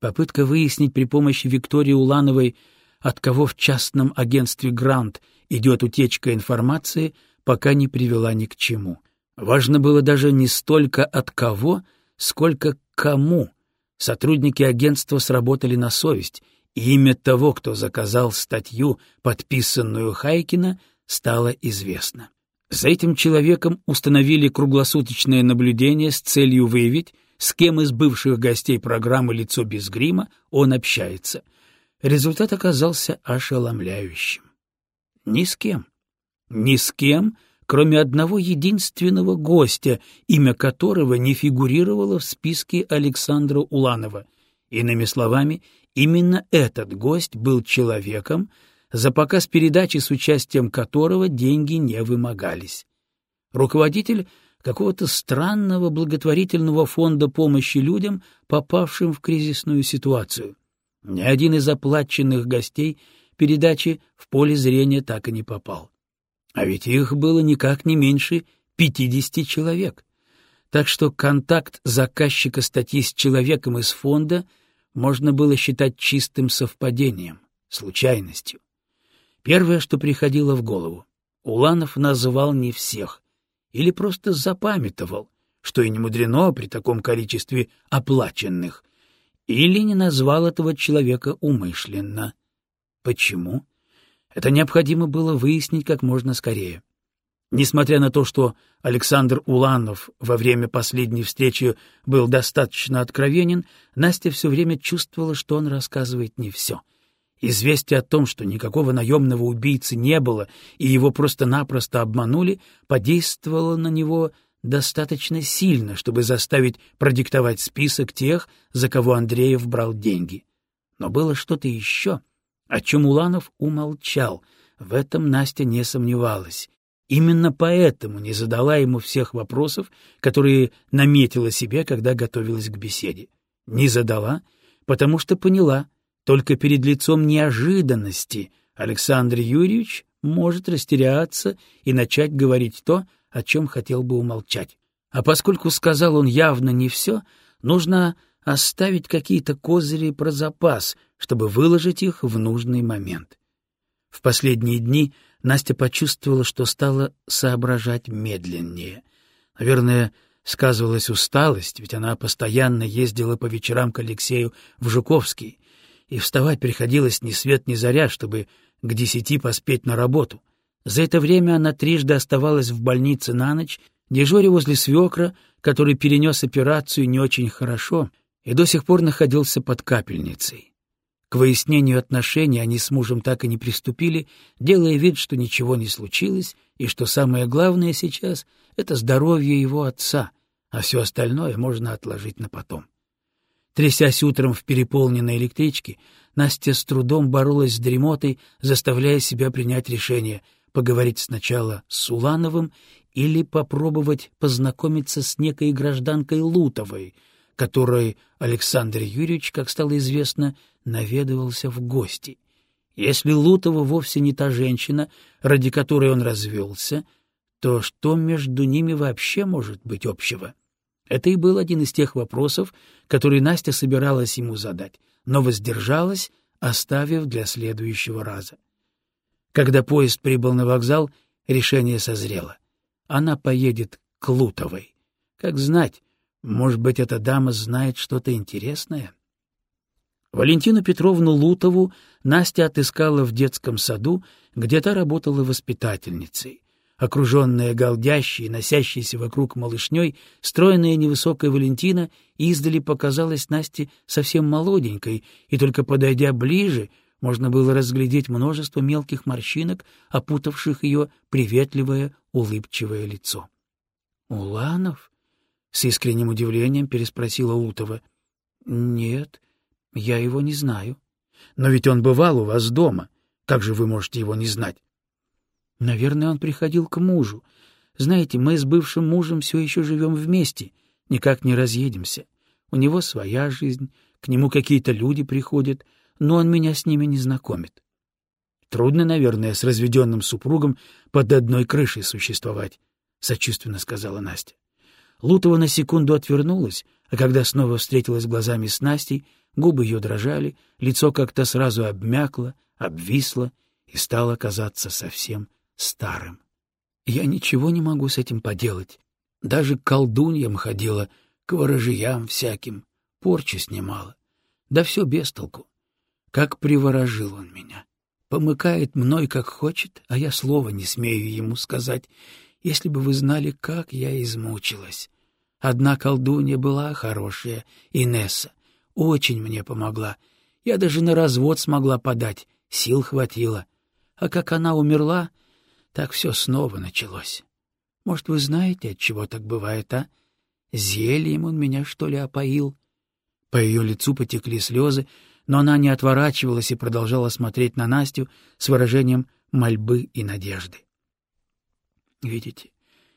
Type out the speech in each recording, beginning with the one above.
Попытка выяснить при помощи Виктории Улановой, от кого в частном агентстве «Грант» идет утечка информации, пока не привела ни к чему. Важно было даже не столько от кого, сколько кому. Сотрудники агентства сработали на совесть, и имя того, кто заказал статью, подписанную Хайкина, стало известно. За этим человеком установили круглосуточное наблюдение с целью выявить, с кем из бывших гостей программы «Лицо без грима» он общается. Результат оказался ошеломляющим. Ни с кем. Ни с кем, кроме одного единственного гостя, имя которого не фигурировало в списке Александра Уланова. Иными словами, именно этот гость был человеком, за показ передачи с участием которого деньги не вымогались. Руководитель какого-то странного благотворительного фонда помощи людям, попавшим в кризисную ситуацию. Ни один из оплаченных гостей передачи в поле зрения так и не попал. А ведь их было никак не меньше 50 человек. Так что контакт заказчика статьи с человеком из фонда можно было считать чистым совпадением, случайностью. Первое, что приходило в голову, Уланов называл не всех, или просто запамятовал, что и не мудрено при таком количестве оплаченных, или не назвал этого человека умышленно. Почему? Это необходимо было выяснить как можно скорее. Несмотря на то, что Александр Уланов во время последней встречи был достаточно откровенен, Настя все время чувствовала, что он рассказывает не все — Известие о том, что никакого наемного убийцы не было и его просто-напросто обманули, подействовало на него достаточно сильно, чтобы заставить продиктовать список тех, за кого Андреев брал деньги. Но было что-то еще, о чем Уланов умолчал, в этом Настя не сомневалась. Именно поэтому не задала ему всех вопросов, которые наметила себе, когда готовилась к беседе. Не задала, потому что поняла — только перед лицом неожиданности Александр Юрьевич может растеряться и начать говорить то, о чем хотел бы умолчать. А поскольку сказал он явно не все, нужно оставить какие-то козыри про запас, чтобы выложить их в нужный момент. В последние дни Настя почувствовала, что стала соображать медленнее. Наверное, сказывалась усталость, ведь она постоянно ездила по вечерам к Алексею в Жуковский, и вставать приходилось ни свет ни заря, чтобы к десяти поспеть на работу. За это время она трижды оставалась в больнице на ночь, дежуря возле свекра, который перенес операцию не очень хорошо и до сих пор находился под капельницей. К выяснению отношений они с мужем так и не приступили, делая вид, что ничего не случилось, и что самое главное сейчас — это здоровье его отца, а все остальное можно отложить на потом. Трясясь утром в переполненной электричке, Настя с трудом боролась с дремотой, заставляя себя принять решение поговорить сначала с Улановым или попробовать познакомиться с некой гражданкой Лутовой, которой Александр Юрьевич, как стало известно, наведывался в гости. Если Лутова вовсе не та женщина, ради которой он развелся, то что между ними вообще может быть общего? Это и был один из тех вопросов, которые Настя собиралась ему задать, но воздержалась, оставив для следующего раза. Когда поезд прибыл на вокзал, решение созрело. Она поедет к Лутовой. Как знать, может быть, эта дама знает что-то интересное? Валентину Петровну Лутову Настя отыскала в детском саду, где та работала воспитательницей. Окруженная голдящей, носящейся вокруг малышней, стройная невысокая Валентина издали показалась Насте совсем молоденькой, и только подойдя ближе, можно было разглядеть множество мелких морщинок, опутавших ее приветливое, улыбчивое лицо. — Уланов? — с искренним удивлением переспросила Утова. — Нет, я его не знаю. — Но ведь он бывал у вас дома. Как же вы можете его не знать? Наверное, он приходил к мужу. Знаете, мы с бывшим мужем все еще живем вместе, никак не разъедемся. У него своя жизнь, к нему какие-то люди приходят, но он меня с ними не знакомит. Трудно, наверное, с разведенным супругом под одной крышей существовать, — сочувственно сказала Настя. Лутова на секунду отвернулась, А когда снова встретилась глазами с Настей, губы ее дрожали, лицо как-то сразу обмякло, обвисло и стало казаться совсем старым. Я ничего не могу с этим поделать. Даже к колдуньям ходила, к ворожьям всяким, порчу снимала. Да все без толку. Как приворожил он меня. Помыкает мной, как хочет, а я слова не смею ему сказать. Если бы вы знали, как я измучилась. Одна колдунья была хорошая, Инесса. Очень мне помогла. Я даже на развод смогла подать, сил хватило. А как она умерла, так все снова началось. Может, вы знаете, от чего так бывает, а? Зельем он меня, что ли, опоил? По ее лицу потекли слезы, но она не отворачивалась и продолжала смотреть на Настю с выражением мольбы и надежды. «Видите,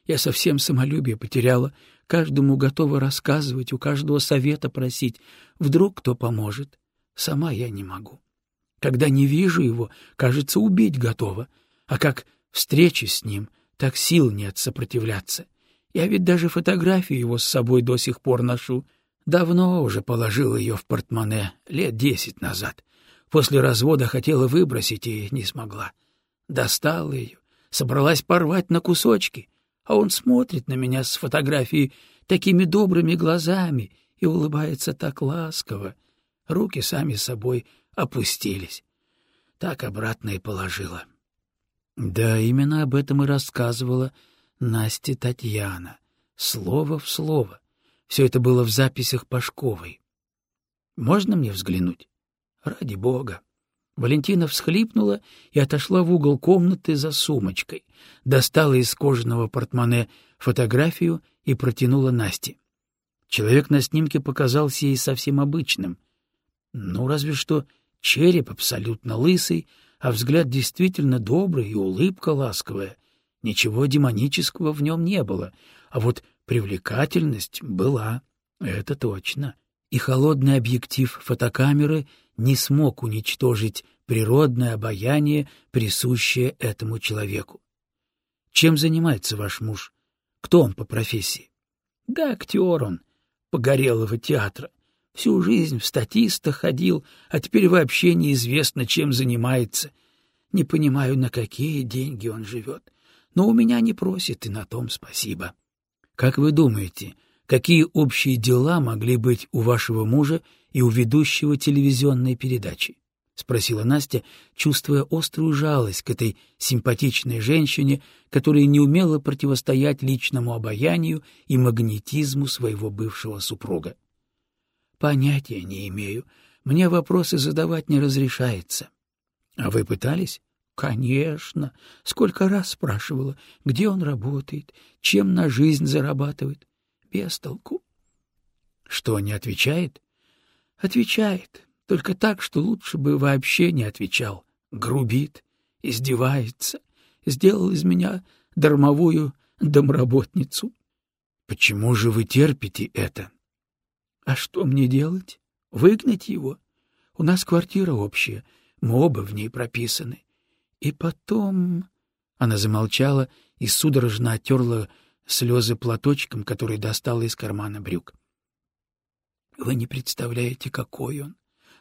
я совсем самолюбие потеряла, каждому готова рассказывать, у каждого совета просить. Вдруг кто поможет? Сама я не могу. Когда не вижу его, кажется, убить готова, а как встречусь с ним, так сил нет сопротивляться. Я ведь даже фотографию его с собой до сих пор ношу — Давно уже положил ее в портмоне, лет десять назад. После развода хотела выбросить и не смогла. Достала ее, собралась порвать на кусочки, а он смотрит на меня с фотографией такими добрыми глазами и улыбается так ласково. Руки сами собой опустились. Так обратно и положила. Да, именно об этом и рассказывала Настя Татьяна, слово в слово. Все это было в записях Пашковой. «Можно мне взглянуть?» «Ради бога!» Валентина всхлипнула и отошла в угол комнаты за сумочкой, достала из кожаного портмоне фотографию и протянула Насте. Человек на снимке показался ей совсем обычным. Ну, разве что череп абсолютно лысый, а взгляд действительно добрый и улыбка ласковая. Ничего демонического в нем не было, а вот Привлекательность была, это точно. И холодный объектив фотокамеры не смог уничтожить природное обаяние, присущее этому человеку. Чем занимается ваш муж? Кто он по профессии? Да, актер он, погорелого театра. Всю жизнь в статистах ходил, а теперь вообще неизвестно, чем занимается. Не понимаю, на какие деньги он живет. Но у меня не просит, и на том спасибо. Как вы думаете, какие общие дела могли быть у вашего мужа и у ведущего телевизионной передачи? — спросила Настя, чувствуя острую жалость к этой симпатичной женщине, которая не умела противостоять личному обаянию и магнетизму своего бывшего супруга. — Понятия не имею. Мне вопросы задавать не разрешается. — А вы пытались? Конечно. Сколько раз спрашивала, где он работает, чем на жизнь зарабатывает. Без толку. Что, не отвечает? Отвечает. Только так, что лучше бы вообще не отвечал. Грубит, издевается. Сделал из меня дармовую домработницу. Почему же вы терпите это? А что мне делать? Выгнать его? У нас квартира общая, мы оба в ней прописаны. И потом... Она замолчала и судорожно оттерла слезы платочком, который достала из кармана брюк. Вы не представляете, какой он.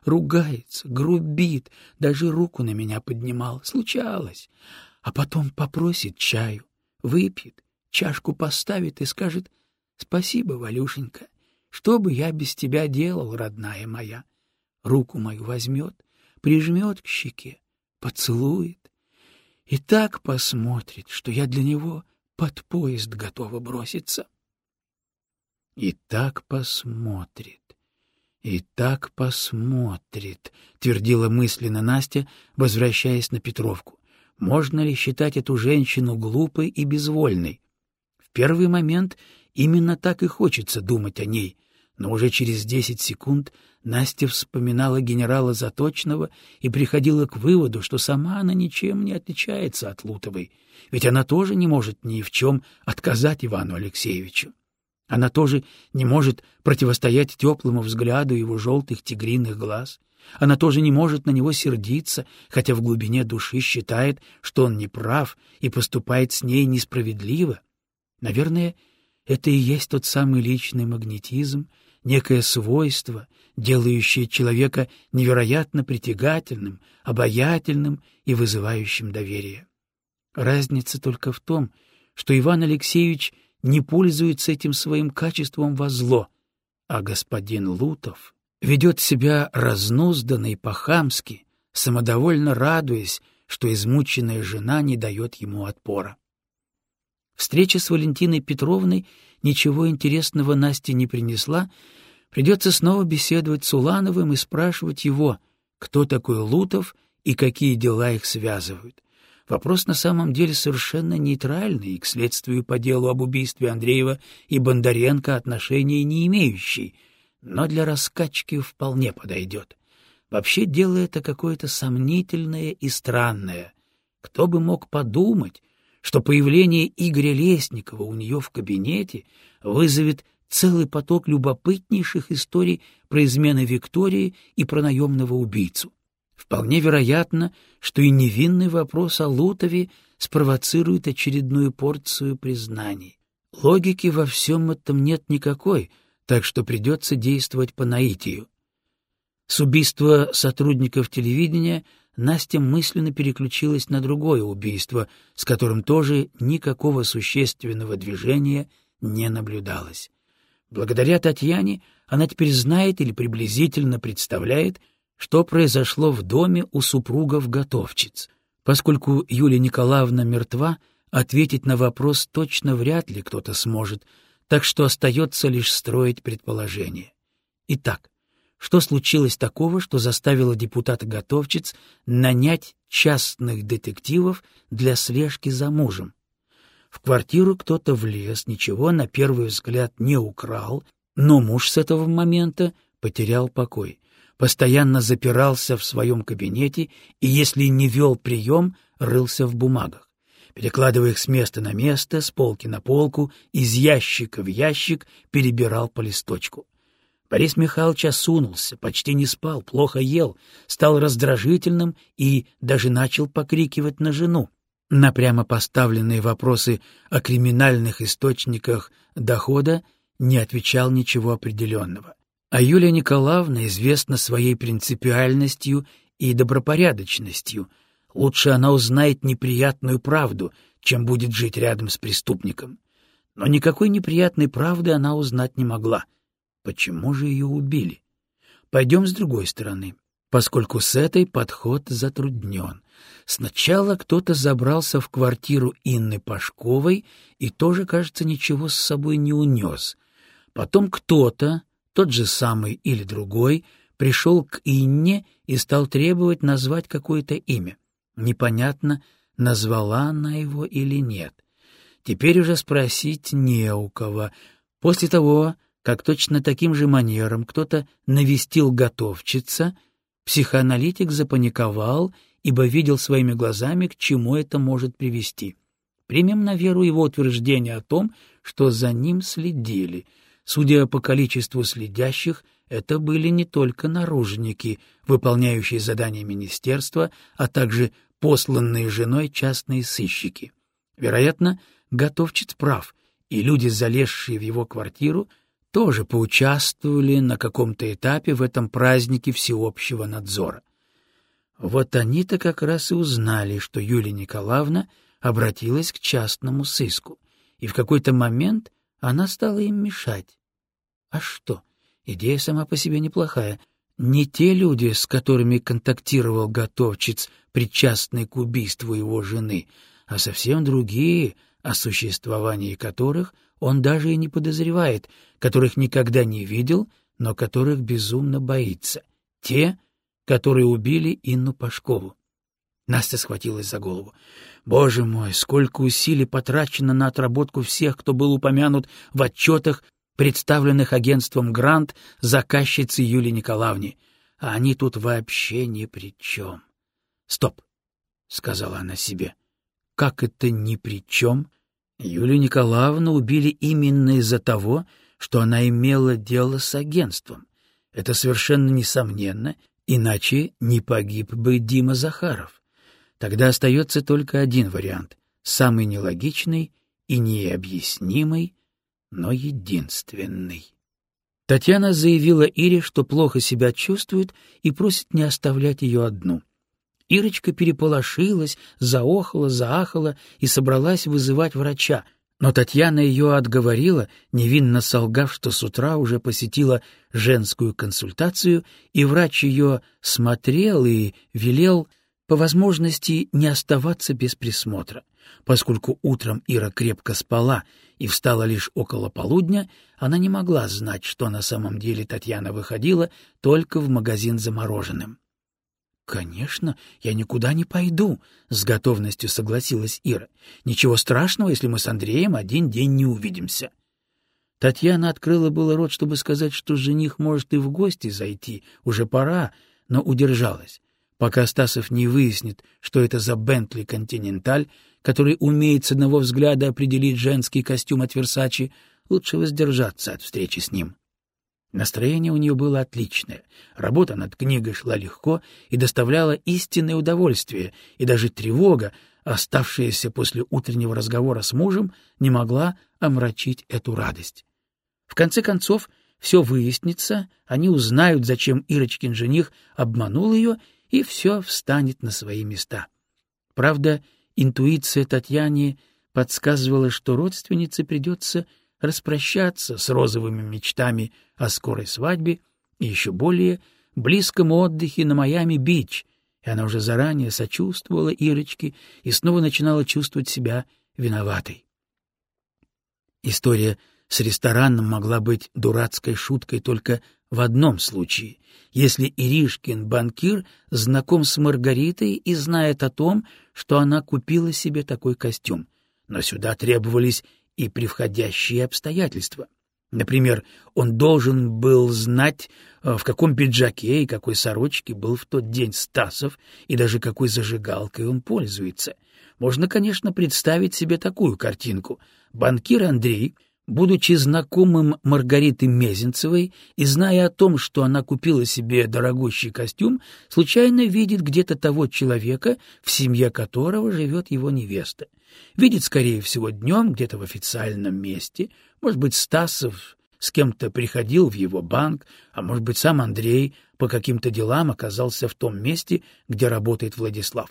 Ругается, грубит, даже руку на меня поднимал. Случалось. А потом попросит чаю, выпьет, чашку поставит и скажет «Спасибо, Валюшенька, что бы я без тебя делал, родная моя?» Руку мою возьмет, прижмет к щеке, поцелует, и так посмотрит, что я для него под поезд готова броситься. И так посмотрит, и так посмотрит, твердила мысленно Настя, возвращаясь на Петровку. Можно ли считать эту женщину глупой и безвольной? В первый момент именно так и хочется думать о ней, но уже через десять секунд Настя вспоминала генерала Заточного и приходила к выводу, что сама она ничем не отличается от Лутовой, ведь она тоже не может ни в чем отказать Ивану Алексеевичу. Она тоже не может противостоять теплому взгляду его желтых тигриных глаз. Она тоже не может на него сердиться, хотя в глубине души считает, что он неправ и поступает с ней несправедливо. Наверное, это и есть тот самый личный магнетизм, некое свойство, делающее человека невероятно притягательным, обаятельным и вызывающим доверие. Разница только в том, что Иван Алексеевич не пользуется этим своим качеством во зло, а господин Лутов ведет себя разнузданно и по-хамски, самодовольно радуясь, что измученная жена не дает ему отпора. Встреча с Валентиной Петровной ничего интересного Насте не принесла, придется снова беседовать с Улановым и спрашивать его, кто такой Лутов и какие дела их связывают. Вопрос на самом деле совершенно нейтральный и к следствию по делу об убийстве Андреева и Бондаренко отношения не имеющий, но для раскачки вполне подойдет. Вообще дело это какое-то сомнительное и странное. Кто бы мог подумать, что появление Игоря Лесникова у нее в кабинете вызовет целый поток любопытнейших историй про измены Виктории и про наемного убийцу. Вполне вероятно, что и невинный вопрос о Лутове спровоцирует очередную порцию признаний. Логики во всем этом нет никакой, так что придется действовать по наитию. С убийства сотрудников телевидения Настя мысленно переключилась на другое убийство, с которым тоже никакого существенного движения не наблюдалось. Благодаря Татьяне она теперь знает или приблизительно представляет, что произошло в доме у супругов-готовчиц. Поскольку Юлия Николаевна мертва, ответить на вопрос точно вряд ли кто-то сможет, так что остается лишь строить предположение. Итак, что случилось такого, что заставило депутата-готовчиц нанять частных детективов для слежки за мужем? В квартиру кто-то влез, ничего на первый взгляд не украл, но муж с этого момента потерял покой постоянно запирался в своем кабинете и, если не вел прием, рылся в бумагах, перекладывая их с места на место, с полки на полку, из ящика в ящик, перебирал по листочку. Борис Михайлович осунулся, почти не спал, плохо ел, стал раздражительным и даже начал покрикивать на жену. На прямо поставленные вопросы о криминальных источниках дохода не отвечал ничего определенного. А Юлия Николаевна известна своей принципиальностью и добропорядочностью. Лучше она узнает неприятную правду, чем будет жить рядом с преступником. Но никакой неприятной правды она узнать не могла. Почему же ее убили? Пойдем с другой стороны, поскольку с этой подход затруднен. Сначала кто-то забрался в квартиру Инны Пашковой и тоже, кажется, ничего с собой не унес. Потом кто-то, тот же самый или другой, пришел к Инне и стал требовать назвать какое-то имя. Непонятно, назвала она его или нет. Теперь уже спросить не у кого. После того, как точно таким же манером кто-то навестил готовчица, психоаналитик запаниковал, ибо видел своими глазами, к чему это может привести. Примем на веру его утверждение о том, что за ним следили — Судя по количеству следящих, это были не только наружники, выполняющие задания министерства, а также посланные женой частные сыщики. Вероятно, готовчиц прав, и люди, залезшие в его квартиру, тоже поучаствовали на каком-то этапе в этом празднике всеобщего надзора. Вот они-то как раз и узнали, что Юлия Николаевна обратилась к частному сыску, и в какой-то момент она стала им мешать. А что? Идея сама по себе неплохая. Не те люди, с которыми контактировал готовчиц, причастные к убийству его жены, а совсем другие, о существовании которых он даже и не подозревает, которых никогда не видел, но которых безумно боится. Те, которые убили Инну Пашкову. Настя схватилась за голову. Боже мой, сколько усилий потрачено на отработку всех, кто был упомянут в отчетах представленных агентством «Грант» заказчицы Юлии Николаевне, а они тут вообще ни при чем. «Стоп», — сказала она себе, — «как это ни при чем?» Юлию Николаевну убили именно из-за того, что она имела дело с агентством. Это совершенно несомненно, иначе не погиб бы Дима Захаров. Тогда остается только один вариант, самый нелогичный и необъяснимый, но единственный. Татьяна заявила Ире, что плохо себя чувствует и просит не оставлять ее одну. Ирочка переполошилась, заохала, заахала и собралась вызывать врача, но Татьяна ее отговорила, невинно солгав, что с утра уже посетила женскую консультацию, и врач ее смотрел и велел по возможности не оставаться без присмотра. Поскольку утром Ира крепко спала и встала лишь около полудня, она не могла знать, что на самом деле Татьяна выходила только в магазин за мороженым. «Конечно, я никуда не пойду», — с готовностью согласилась Ира. «Ничего страшного, если мы с Андреем один день не увидимся». Татьяна открыла было рот, чтобы сказать, что жених может и в гости зайти, уже пора, но удержалась. Пока Стасов не выяснит, что это за Бентли Континенталь, который умеет с одного взгляда определить женский костюм от Версачи, лучше воздержаться от встречи с ним. Настроение у нее было отличное, работа над книгой шла легко и доставляла истинное удовольствие, и даже тревога, оставшаяся после утреннего разговора с мужем, не могла омрачить эту радость. В конце концов, все выяснится, они узнают, зачем Ирочкин жених обманул ее, и все встанет на свои места. Правда, интуиция Татьяне подсказывала, что родственнице придется распрощаться с розовыми мечтами о скорой свадьбе и еще более близком отдыхе на Майами-Бич, и она уже заранее сочувствовала Ирочке и снова начинала чувствовать себя виноватой. История с рестораном могла быть дурацкой шуткой только в одном случае, если Иришкин банкир знаком с Маргаритой и знает о том, что она купила себе такой костюм. Но сюда требовались и превходящие обстоятельства. Например, он должен был знать, э, в каком пиджаке и какой сорочке был в тот день Стасов, и даже какой зажигалкой он пользуется. Можно, конечно, представить себе такую картинку. Банкир Андрей — Будучи знакомым Маргариты Мезенцевой и зная о том, что она купила себе дорогущий костюм, случайно видит где-то того человека, в семье которого живет его невеста. Видит, скорее всего, днем, где-то в официальном месте, может быть, Стасов с кем-то приходил в его банк, а может быть, сам Андрей по каким-то делам оказался в том месте, где работает Владислав.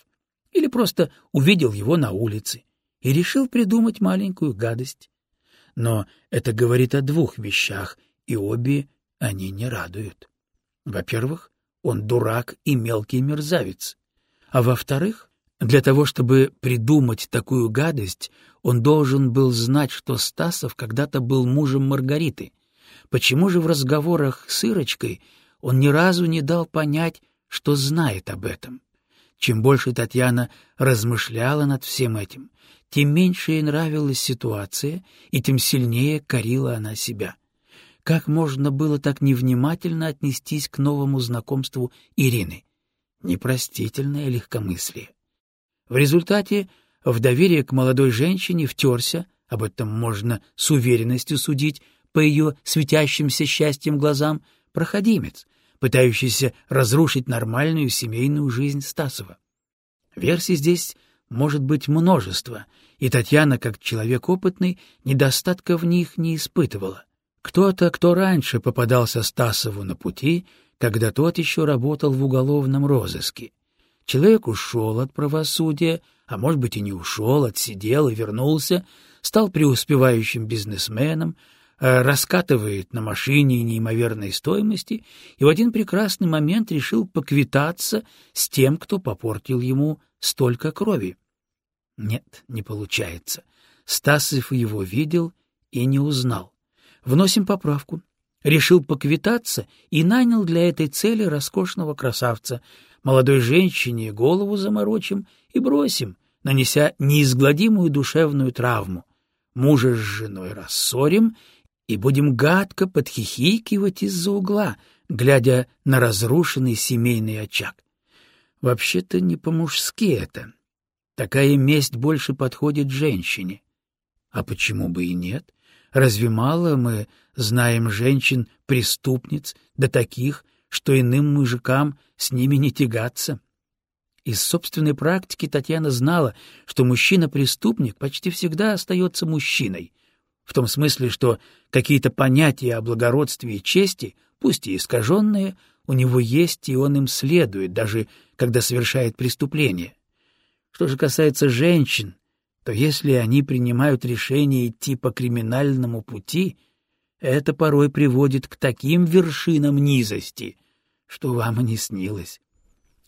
Или просто увидел его на улице и решил придумать маленькую гадость. Но это говорит о двух вещах, и обе они не радуют. Во-первых, он дурак и мелкий мерзавец. А во-вторых, для того, чтобы придумать такую гадость, он должен был знать, что Стасов когда-то был мужем Маргариты. Почему же в разговорах с Ирочкой он ни разу не дал понять, что знает об этом? Чем больше Татьяна размышляла над всем этим, тем меньше ей нравилась ситуация, и тем сильнее корила она себя. Как можно было так невнимательно отнестись к новому знакомству Ирины? Непростительное легкомыслие. В результате в доверие к молодой женщине втерся, об этом можно с уверенностью судить, по ее светящимся счастьем глазам, проходимец, пытающийся разрушить нормальную семейную жизнь Стасова. Версий здесь может быть множество, и Татьяна, как человек опытный, недостатка в них не испытывала. Кто-то, кто раньше попадался Стасову на пути, когда тот еще работал в уголовном розыске. Человек ушел от правосудия, а может быть и не ушел, отсидел и вернулся, стал преуспевающим бизнесменом, раскатывает на машине неимоверной стоимости и в один прекрасный момент решил поквитаться с тем, кто попортил ему столько крови. Нет, не получается. Стасов его видел и не узнал. Вносим поправку. Решил поквитаться и нанял для этой цели роскошного красавца. Молодой женщине голову заморочим и бросим, нанеся неизгладимую душевную травму. Мужа с женой рассорим и будем гадко подхихикивать из-за угла, глядя на разрушенный семейный очаг. Вообще-то не по-мужски это. Такая месть больше подходит женщине. А почему бы и нет? Разве мало мы знаем женщин-преступниц, да таких, что иным мужикам с ними не тягаться? Из собственной практики Татьяна знала, что мужчина-преступник почти всегда остается мужчиной, В том смысле, что какие-то понятия о благородстве и чести, пусть и искаженные, у него есть, и он им следует, даже когда совершает преступление. Что же касается женщин, то если они принимают решение идти по криминальному пути, это порой приводит к таким вершинам низости, что вам и не снилось.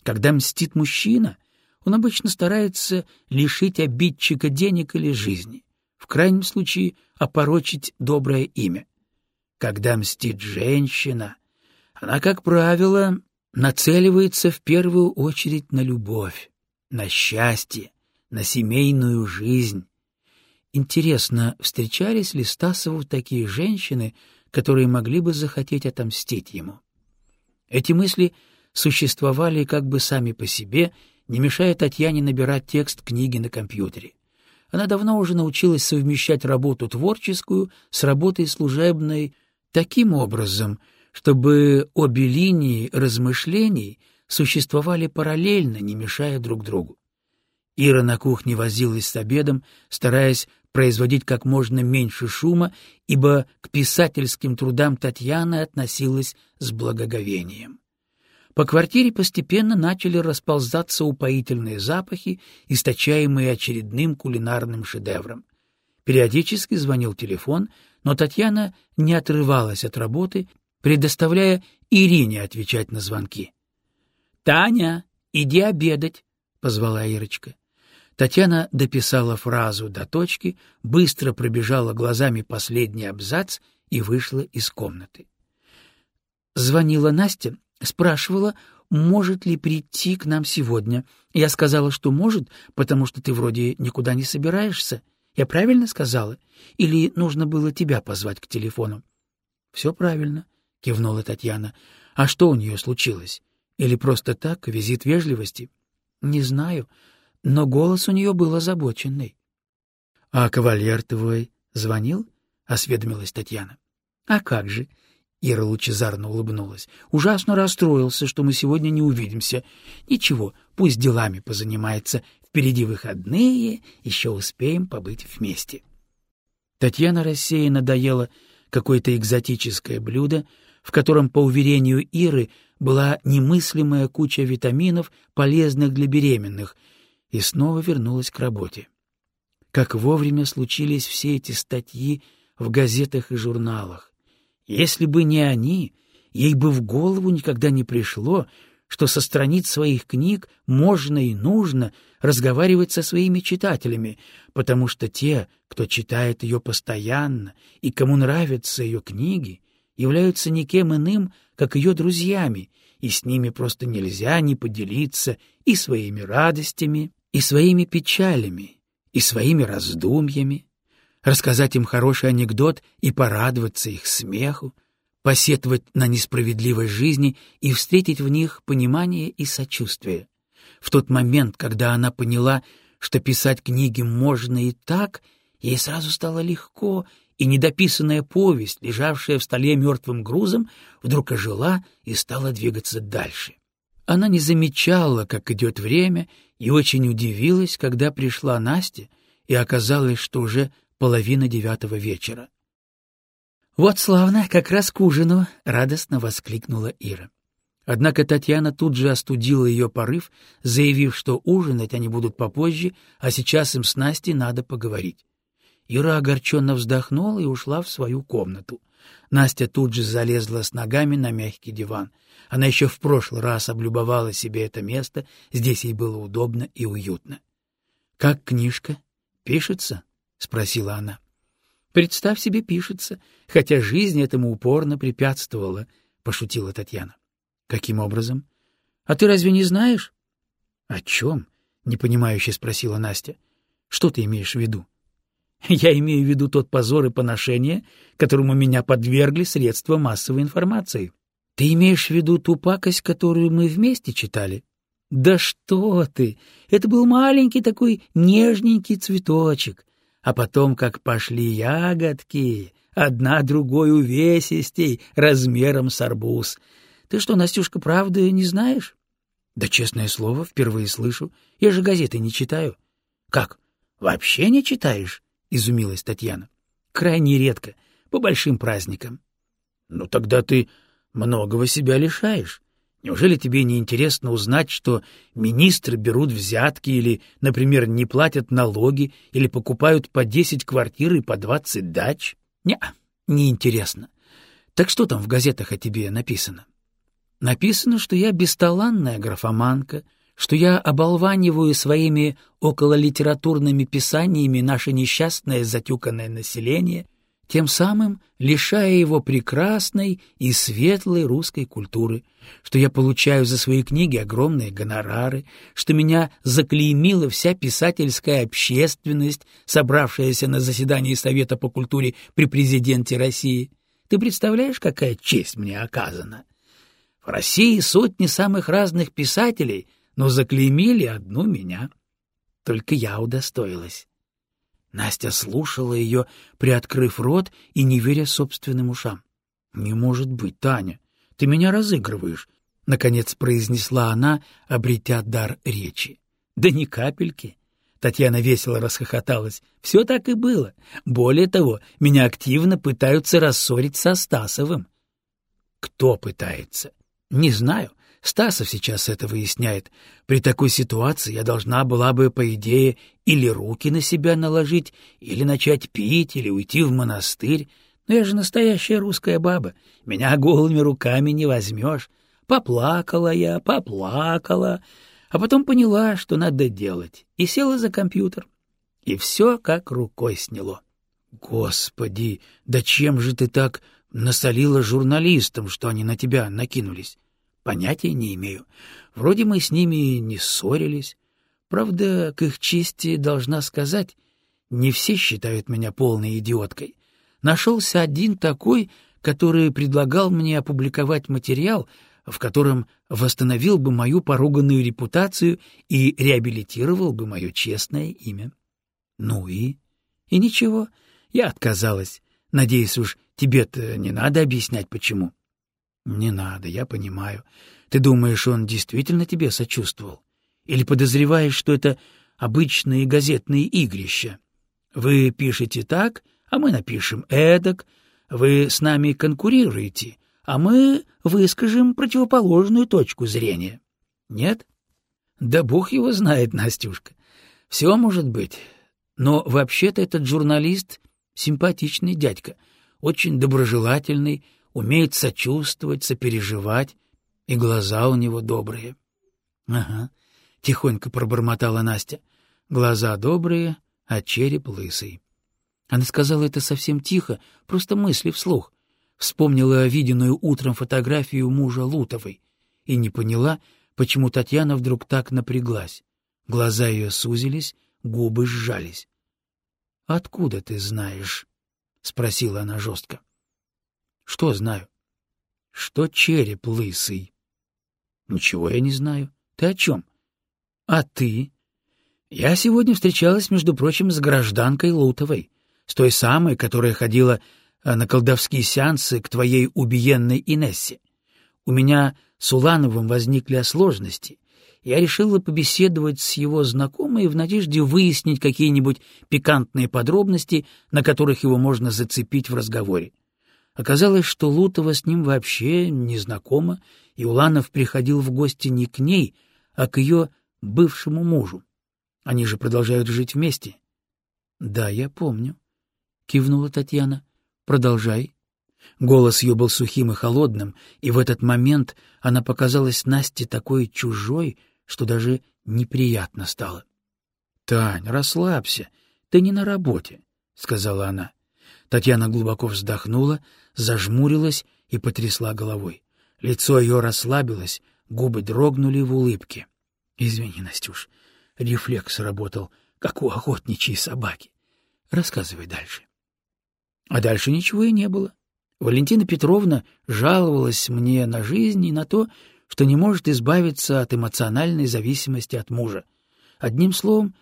Когда мстит мужчина, он обычно старается лишить обидчика денег или жизни, в крайнем случае опорочить доброе имя. Когда мстит женщина, она, как правило, нацеливается в первую очередь на любовь, на счастье, на семейную жизнь. Интересно, встречались ли Стасову такие женщины, которые могли бы захотеть отомстить ему? Эти мысли существовали как бы сами по себе, не мешая Татьяне набирать текст книги на компьютере. Она давно уже научилась совмещать работу творческую с работой служебной таким образом, чтобы обе линии размышлений существовали параллельно, не мешая друг другу. Ира на кухне возилась с обедом, стараясь производить как можно меньше шума, ибо к писательским трудам Татьяны относилась с благоговением. По квартире постепенно начали расползаться упоительные запахи, источаемые очередным кулинарным шедевром. Периодически звонил телефон, но Татьяна не отрывалась от работы, предоставляя Ирине отвечать на звонки. — Таня, иди обедать, — позвала Ирочка. Татьяна дописала фразу до точки, быстро пробежала глазами последний абзац и вышла из комнаты. Звонила Настя, спрашивала, может ли прийти к нам сегодня. Я сказала, что может, потому что ты вроде никуда не собираешься. Я правильно сказала? Или нужно было тебя позвать к телефону? — Все правильно, — кивнула Татьяна. — А что у нее случилось? Или просто так, визит вежливости? — Не знаю, но голос у нее был озабоченный. — А кавальер твой звонил? — осведомилась Татьяна. — А как же? Ира лучезарно улыбнулась. Ужасно расстроился, что мы сегодня не увидимся. Ничего, пусть делами позанимается. Впереди выходные, еще успеем побыть вместе. Татьяна рассеянно доела какое-то экзотическое блюдо, в котором, по уверению Иры, была немыслимая куча витаминов, полезных для беременных, и снова вернулась к работе. Как вовремя случились все эти статьи в газетах и журналах. Если бы не они, ей бы в голову никогда не пришло, что со страниц своих книг можно и нужно разговаривать со своими читателями, потому что те, кто читает ее постоянно и кому нравятся ее книги, являются никем иным, как ее друзьями, и с ними просто нельзя не поделиться и своими радостями, и своими печалями, и своими раздумьями, рассказать им хороший анекдот и порадоваться их смеху, посетовать на несправедливость жизни и встретить в них понимание и сочувствие. В тот момент, когда она поняла, что писать книги можно и так, ей сразу стало легко, и недописанная повесть, лежавшая в столе мертвым грузом, вдруг ожила и стала двигаться дальше. Она не замечала, как идет время, и очень удивилась, когда пришла Настя, и оказалось, что уже половина девятого вечера. «Вот славно, как раз к ужину!» — радостно воскликнула Ира. Однако Татьяна тут же остудила ее порыв, заявив, что ужинать они будут попозже, а сейчас им с Настей надо поговорить. Ира огорченно вздохнула и ушла в свою комнату. Настя тут же залезла с ногами на мягкий диван. Она еще в прошлый раз облюбовала себе это место, здесь ей было удобно и уютно. — Как книжка? Пишется? — спросила она. — Представь себе, пишется, хотя жизнь этому упорно препятствовала, — пошутила Татьяна. — Каким образом? — А ты разве не знаешь? — О чем? — непонимающе спросила Настя. — Что ты имеешь в виду? Я имею в виду тот позор и поношение, которому меня подвергли средства массовой информации. Ты имеешь в виду ту пакость, которую мы вместе читали? Да что ты! Это был маленький такой нежненький цветочек. А потом, как пошли ягодки, одна другой увесистей, размером с арбуз. Ты что, Настюшка, правда не знаешь? Да, честное слово, впервые слышу. Я же газеты не читаю. Как, вообще не читаешь? изумилась Татьяна. крайне редко, по большим праздникам. — Ну тогда ты многого себя лишаешь. Неужели тебе не интересно узнать, что министры берут взятки или, например, не платят налоги или покупают по десять квартир и по двадцать дач? Не, не интересно. Так что там в газетах о тебе написано? Написано, что я бесталанная графоманка, что я оболваниваю своими окололитературными писаниями наше несчастное затюканное население, тем самым лишая его прекрасной и светлой русской культуры, что я получаю за свои книги огромные гонорары, что меня заклеймила вся писательская общественность, собравшаяся на заседании Совета по культуре при президенте России. Ты представляешь, какая честь мне оказана? В России сотни самых разных писателей, но заклеймили одну меня. Только я удостоилась. Настя слушала ее, приоткрыв рот и не веря собственным ушам. — Не может быть, Таня, ты меня разыгрываешь, — наконец произнесла она, обретя дар речи. — Да ни капельки. Татьяна весело расхохоталась. Все так и было. Более того, меня активно пытаются рассорить со Стасовым. — Кто пытается? — Не знаю. Стасов сейчас это выясняет. При такой ситуации я должна была бы, по идее, или руки на себя наложить, или начать пить, или уйти в монастырь. Но я же настоящая русская баба. Меня голыми руками не возьмешь. Поплакала я, поплакала, а потом поняла, что надо делать, и села за компьютер. И все как рукой сняло. Господи, да чем же ты так насолила журналистам, что они на тебя накинулись? Понятия не имею. Вроде мы с ними не ссорились. Правда, к их чести должна сказать, не все считают меня полной идиоткой. Нашелся один такой, который предлагал мне опубликовать материал, в котором восстановил бы мою поруганную репутацию и реабилитировал бы мое честное имя. Ну и? И ничего, я отказалась. Надеюсь уж, тебе-то не надо объяснять, почему. — Не надо, я понимаю. Ты думаешь, он действительно тебе сочувствовал? Или подозреваешь, что это обычные газетные игрища? Вы пишете так, а мы напишем эдак, вы с нами конкурируете, а мы выскажем противоположную точку зрения. Нет? Да бог его знает, Настюшка. Все может быть. Но вообще-то этот журналист — симпатичный дядька, очень доброжелательный, умеет сочувствовать, сопереживать, и глаза у него добрые. — Ага, — тихонько пробормотала Настя. — Глаза добрые, а череп лысый. Она сказала это совсем тихо, просто мысли вслух. Вспомнила виденную утром фотографию мужа Лутовой и не поняла, почему Татьяна вдруг так напряглась. Глаза ее сузились, губы сжались. — Откуда ты знаешь? — спросила она жестко. — что знаю? Что череп лысый. Ничего я не знаю. Ты о чем? А ты? Я сегодня встречалась, между прочим, с гражданкой Лутовой, с той самой, которая ходила э, на колдовские сеансы к твоей убиенной Инессе. У меня с Улановым возникли сложности. Я решила побеседовать с его знакомой в надежде выяснить какие-нибудь пикантные подробности, на которых его можно зацепить в разговоре. Оказалось, что Лутова с ним вообще не знакома, и Уланов приходил в гости не к ней, а к ее бывшему мужу. Они же продолжают жить вместе. — Да, я помню, — кивнула Татьяна. — Продолжай. Голос ее был сухим и холодным, и в этот момент она показалась Насте такой чужой, что даже неприятно стало. — Тань, расслабься, ты не на работе, — сказала она. Татьяна глубоко вздохнула, зажмурилась и потрясла головой. Лицо ее расслабилось, губы дрогнули в улыбке. — Извини, Настюш, рефлекс работал, как у охотничьей собаки. Рассказывай дальше. А дальше ничего и не было. Валентина Петровна жаловалась мне на жизнь и на то, что не может избавиться от эмоциональной зависимости от мужа. Одним словом,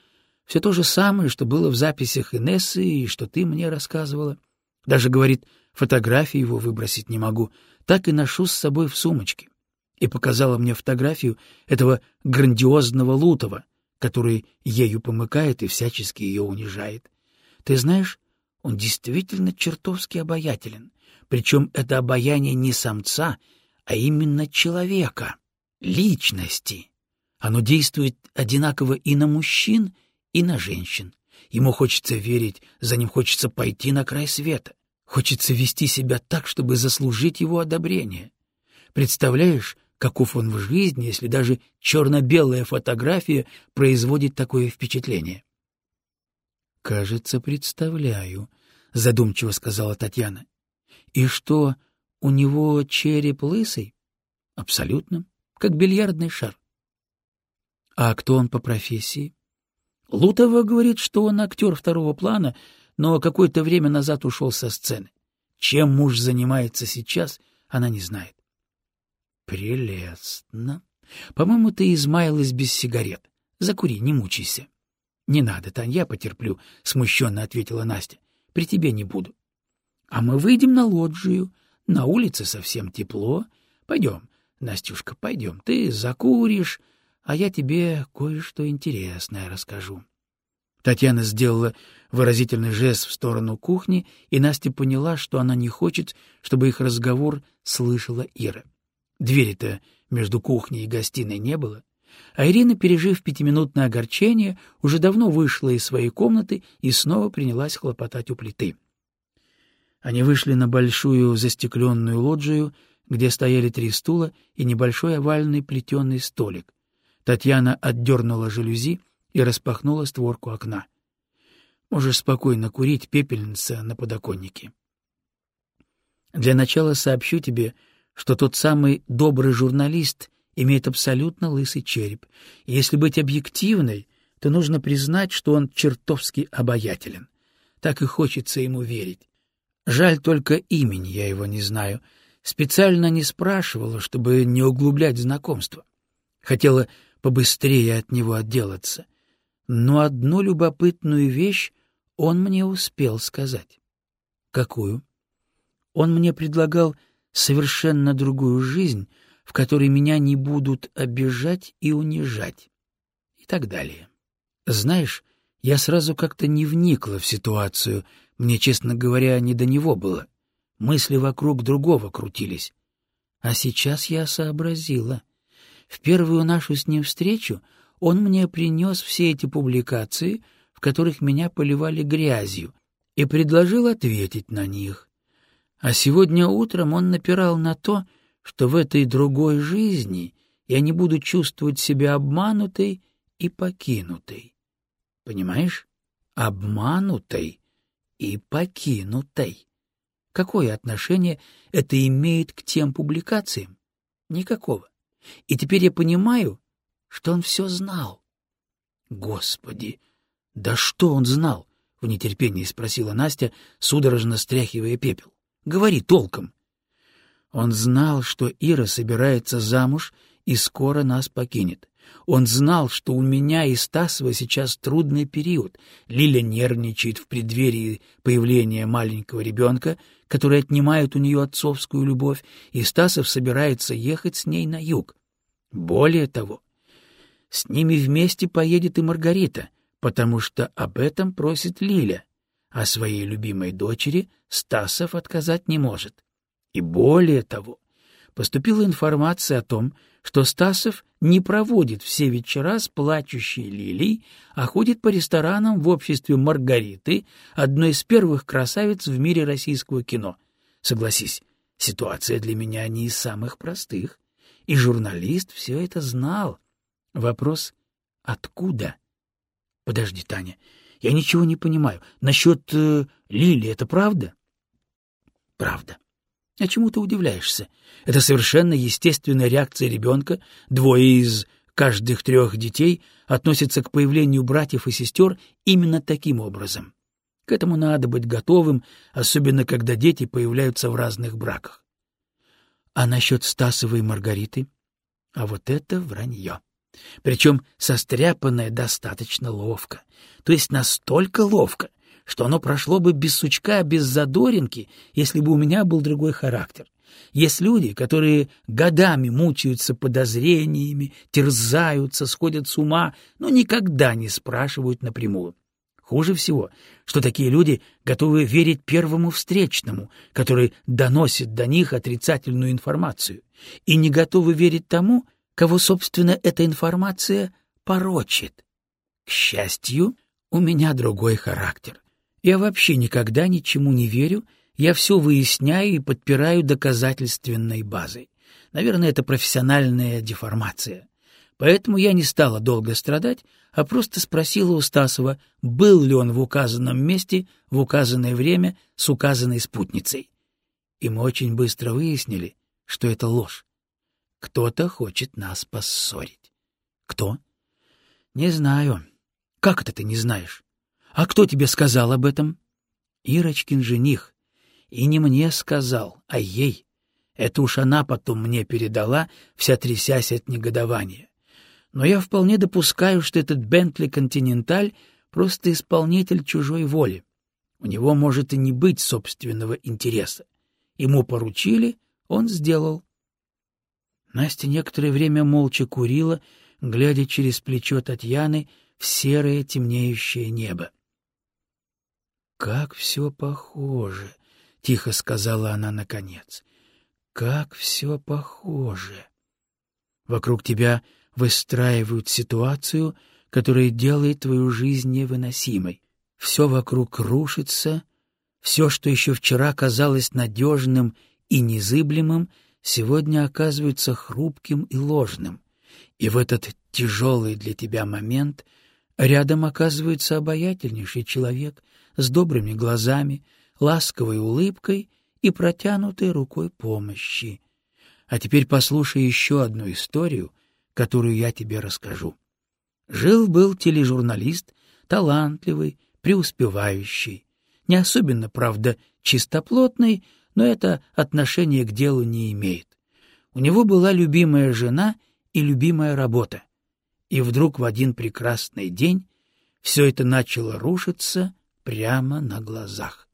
все то же самое, что было в записях Инессы и что ты мне рассказывала. Даже, говорит, фотографии его выбросить не могу, так и ношу с собой в сумочке. И показала мне фотографию этого грандиозного Лутова, который ею помыкает и всячески ее унижает. Ты знаешь, Он действительно чертовски обаятелен. Причем это обаяние не самца, а именно человека, личности. Оно действует одинаково и на мужчин, и на женщин. Ему хочется верить, за ним хочется пойти на край света. Хочется вести себя так, чтобы заслужить его одобрение. Представляешь, каков он в жизни, если даже черно-белая фотография производит такое впечатление? — Кажется, представляю, — задумчиво сказала Татьяна. — И что, у него череп лысый? — Абсолютно, как бильярдный шар. — А кто он по профессии? Лутова говорит, что он актер второго плана, но какое-то время назад ушел со сцены. Чем муж занимается сейчас, она не знает. — Прелестно. По-моему, ты измаялась без сигарет. Закури, не мучайся. —— Не надо, Тань, я потерплю, — смущенно ответила Настя. — При тебе не буду. — А мы выйдем на лоджию. На улице совсем тепло. Пойдем, Настюшка, пойдем. Ты закуришь, а я тебе кое-что интересное расскажу. Татьяна сделала выразительный жест в сторону кухни, и Настя поняла, что она не хочет, чтобы их разговор слышала Ира. Двери-то между кухней и гостиной не было. А Ирина, пережив пятиминутное огорчение, уже давно вышла из своей комнаты и снова принялась хлопотать у плиты. Они вышли на большую застекленную лоджию, где стояли три стула и небольшой овальный плетеный столик. Татьяна отдернула жалюзи и распахнула створку окна. Можешь спокойно курить пепельница на подоконнике. Для начала сообщу тебе, что тот самый добрый журналист имеет абсолютно лысый череп, и если быть объективной, то нужно признать, что он чертовски обаятелен. Так и хочется ему верить. Жаль только имени, я его не знаю. Специально не спрашивала, чтобы не углублять знакомство. Хотела побыстрее от него отделаться. Но одну любопытную вещь он мне успел сказать. Какую? Он мне предлагал совершенно другую жизнь, в которой меня не будут обижать и унижать. И так далее. Знаешь, я сразу как-то не вникла в ситуацию, мне, честно говоря, не до него было. Мысли вокруг другого крутились. А сейчас я сообразила. В первую нашу с ним встречу он мне принес все эти публикации, в которых меня поливали грязью, и предложил ответить на них. А сегодня утром он напирал на то, что в этой другой жизни я не буду чувствовать себя обманутой и покинутой. Понимаешь? Обманутой и покинутой. Какое отношение это имеет к тем публикациям? Никакого. И теперь я понимаю, что он все знал. Господи, да что он знал? — в нетерпении спросила Настя, судорожно стряхивая пепел. — Говори толком. Он знал, что Ира собирается замуж и скоро нас покинет. Он знал, что у меня и Стасова сейчас трудный период. Лиля нервничает в преддверии появления маленького ребенка, который отнимает у нее отцовскую любовь, и Стасов собирается ехать с ней на юг. Более того, с ними вместе поедет и Маргарита, потому что об этом просит Лиля, а своей любимой дочери Стасов отказать не может. И более того, поступила информация о том, что Стасов не проводит все вечера с плачущей Лилией, а ходит по ресторанам в обществе Маргариты, одной из первых красавиц в мире российского кино. Согласись, ситуация для меня не из самых простых. И журналист все это знал. Вопрос — откуда? Подожди, Таня, я ничего не понимаю. Насчет э, Лили это правда? Правда. А чему ты удивляешься? Это совершенно естественная реакция ребенка, двое из каждых трех детей относятся к появлению братьев и сестер именно таким образом. К этому надо быть готовым, особенно когда дети появляются в разных браках. А насчет Стасовой Маргариты? А вот это вранье. Причем состряпанное достаточно ловко. То есть настолько ловко, что оно прошло бы без сучка, без задоринки, если бы у меня был другой характер. Есть люди, которые годами мучаются подозрениями, терзаются, сходят с ума, но никогда не спрашивают напрямую. Хуже всего, что такие люди готовы верить первому встречному, который доносит до них отрицательную информацию, и не готовы верить тому, кого, собственно, эта информация порочит. К счастью, у меня другой характер. Я вообще никогда ничему не верю, я все выясняю и подпираю доказательственной базой. Наверное, это профессиональная деформация. Поэтому я не стала долго страдать, а просто спросила у Стасова, был ли он в указанном месте в указанное время с указанной спутницей. И мы очень быстро выяснили, что это ложь. Кто-то хочет нас поссорить. Кто? Не знаю. Как это ты не знаешь? А кто тебе сказал об этом? Ирочкин жених. И не мне сказал, а ей. Это уж она потом мне передала, вся трясясь от негодования но я вполне допускаю, что этот Бентли Континенталь — просто исполнитель чужой воли. У него может и не быть собственного интереса. Ему поручили, он сделал. Настя некоторое время молча курила, глядя через плечо Татьяны в серое темнеющее небо. «Как все похоже!» — тихо сказала она наконец. «Как все похоже!» Вокруг тебя выстраивают ситуацию, которая делает твою жизнь невыносимой. Все вокруг рушится, все, что еще вчера казалось надежным и незыблемым, сегодня оказывается хрупким и ложным. И в этот тяжелый для тебя момент рядом оказывается обаятельнейший человек с добрыми глазами, ласковой улыбкой и протянутой рукой помощи. А теперь послушай еще одну историю, которую я тебе расскажу. Жил-был тележурналист, талантливый, преуспевающий. Не особенно, правда, чистоплотный, но это отношение к делу не имеет. У него была любимая жена и любимая работа. И вдруг в один прекрасный день все это начало рушиться прямо на глазах.